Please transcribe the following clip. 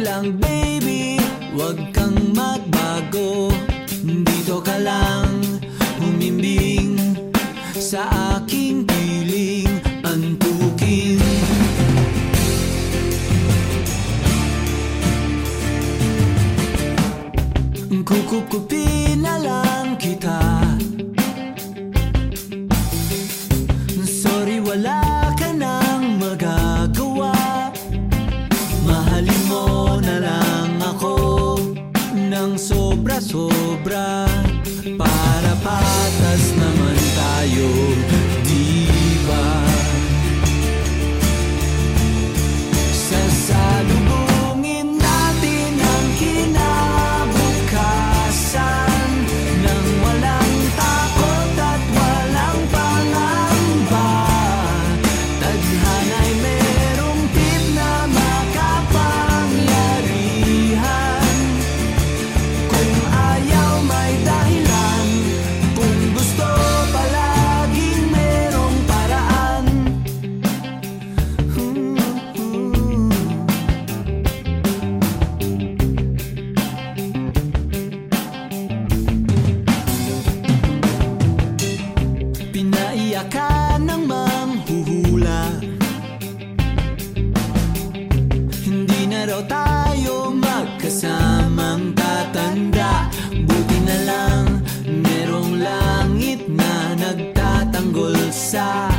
lang baby, wag kang magbago Dito ka lang humimbing sa aking piling antukin Kukupkupin na lang Huhula ka ng manghuhula. Hindi na raw tayo magkasamang tatanda. Buti na lang merong langit na nagtatanggol sa